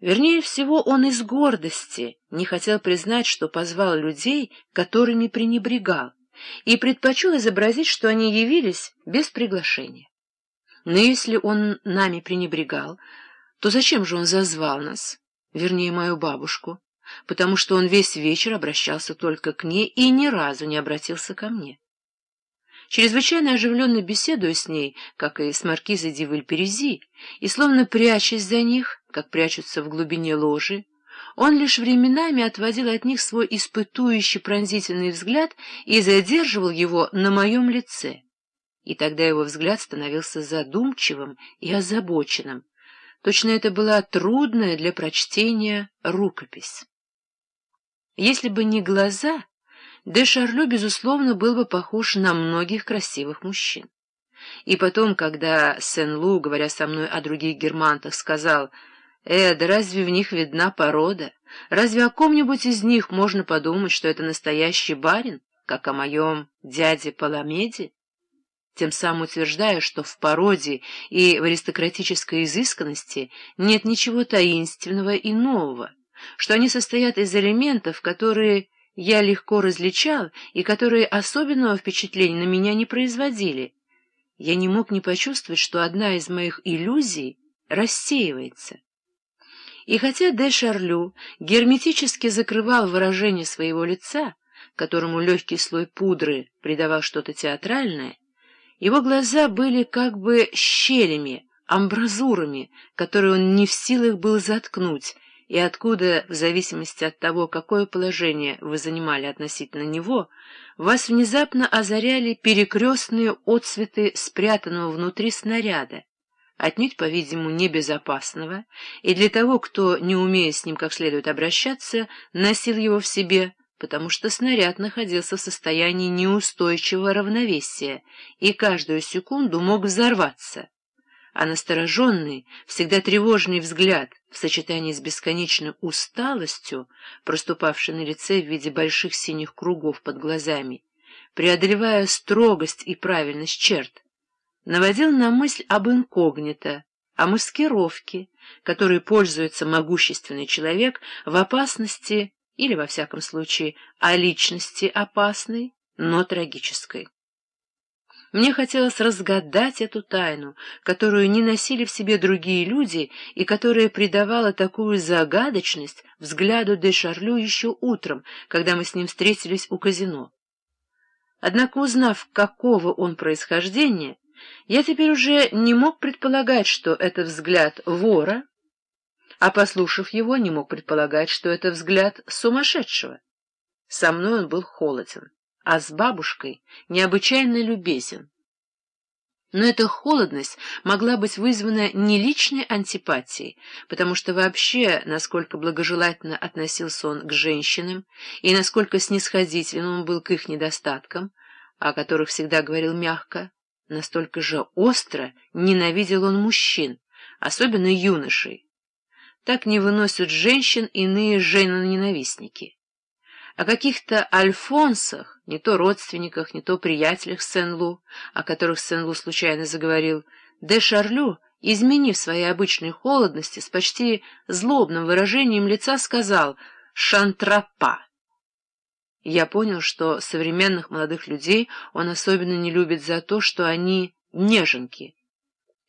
Вернее всего, он из гордости не хотел признать, что позвал людей, которыми пренебрегал, и предпочел изобразить, что они явились без приглашения. Но если он нами пренебрегал, то зачем же он зазвал нас, вернее, мою бабушку, потому что он весь вечер обращался только к ней и ни разу не обратился ко мне? Чрезвычайно оживленно беседуя с ней, как и с маркизой де Вильперези, и словно прячась за них, как прячутся в глубине ложи, он лишь временами отводил от них свой испытующий пронзительный взгляд и задерживал его на моем лице. И тогда его взгляд становился задумчивым и озабоченным. Точно это была трудная для прочтения рукопись. Если бы не глаза де Шарлю, безусловно, был бы похож на многих красивых мужчин. И потом, когда Сен-Лу, говоря со мной о других германтах, сказал, «Э, да разве в них видна порода? Разве о ком-нибудь из них можно подумать, что это настоящий барин, как о моем дяде Паламеде?» Тем самым утверждая, что в породе и в аристократической изысканности нет ничего таинственного и нового, что они состоят из элементов, которые я легко различал и которые особенного впечатления на меня не производили. Я не мог не почувствовать, что одна из моих иллюзий рассеивается. И хотя де Шарлю герметически закрывал выражение своего лица, которому легкий слой пудры придавал что-то театральное, его глаза были как бы щелями, амбразурами, которые он не в силах был заткнуть, и откуда, в зависимости от того, какое положение вы занимали относительно него, вас внезапно озаряли перекрестные отцветы спрятанного внутри снаряда, отнюдь, по-видимому, небезопасного, и для того, кто, не умея с ним как следует обращаться, носил его в себе, потому что снаряд находился в состоянии неустойчивого равновесия и каждую секунду мог взорваться. А настороженный, всегда тревожный взгляд в сочетании с бесконечной усталостью, проступавшей на лице в виде больших синих кругов под глазами, преодолевая строгость и правильность черт, наводил на мысль об инкогнито, о маскировке, которой пользуется могущественный человек в опасности или, во всяком случае, о личности опасной, но трагической. Мне хотелось разгадать эту тайну, которую не носили в себе другие люди и которая придавала такую загадочность взгляду де Шарлю еще утром, когда мы с ним встретились у казино. Однако, узнав, какого он происхождения, я теперь уже не мог предполагать, что это взгляд вора, а, послушав его, не мог предполагать, что это взгляд сумасшедшего. Со мной он был холоден а с бабушкой необычайно любезен. Но эта холодность могла быть вызвана не личной антипатией, потому что вообще, насколько благожелательно относился он к женщинам и насколько снисходительным он был к их недостаткам, о которых всегда говорил мягко, настолько же остро ненавидел он мужчин, особенно юношей. Так не выносят женщин иные женоненавистники о каких-то альфонсах, не то родственниках, не то приятелях Сен-Лу, о которых Сен-Лу случайно заговорил, де Шарлю, изменив своей обычной холодности, с почти злобным выражением лица сказал «шантрапа». Я понял, что современных молодых людей он особенно не любит за то, что они неженки.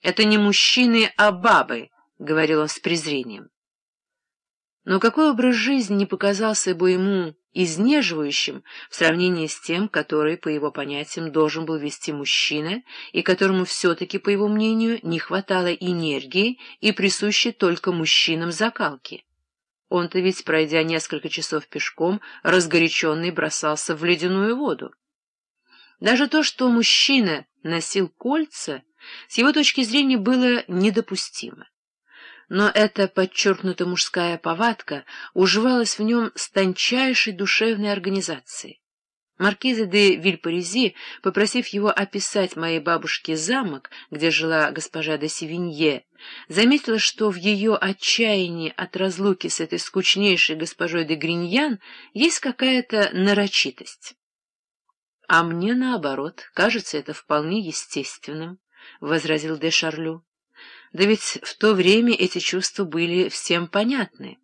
«Это не мужчины, а бабы», — говорил он с презрением. Но какой образ жизни не показался бы ему изнеживающим в сравнении с тем, который, по его понятиям, должен был вести мужчина, и которому все-таки, по его мнению, не хватало энергии и присущей только мужчинам закалки. Он-то ведь, пройдя несколько часов пешком, разгоряченный бросался в ледяную воду. Даже то, что мужчина носил кольца, с его точки зрения было недопустимо но эта подчеркнута мужская повадка уживалась в нем с тончайшей душевной организацией. Маркиза де Вильпарези, попросив его описать моей бабушке замок, где жила госпожа де Севинье, заметила, что в ее отчаянии от разлуки с этой скучнейшей госпожой де Гриньян есть какая-то нарочитость. А мне, наоборот, кажется это вполне естественным, — возразил де Шарлю. Да ведь в то время эти чувства были всем понятны.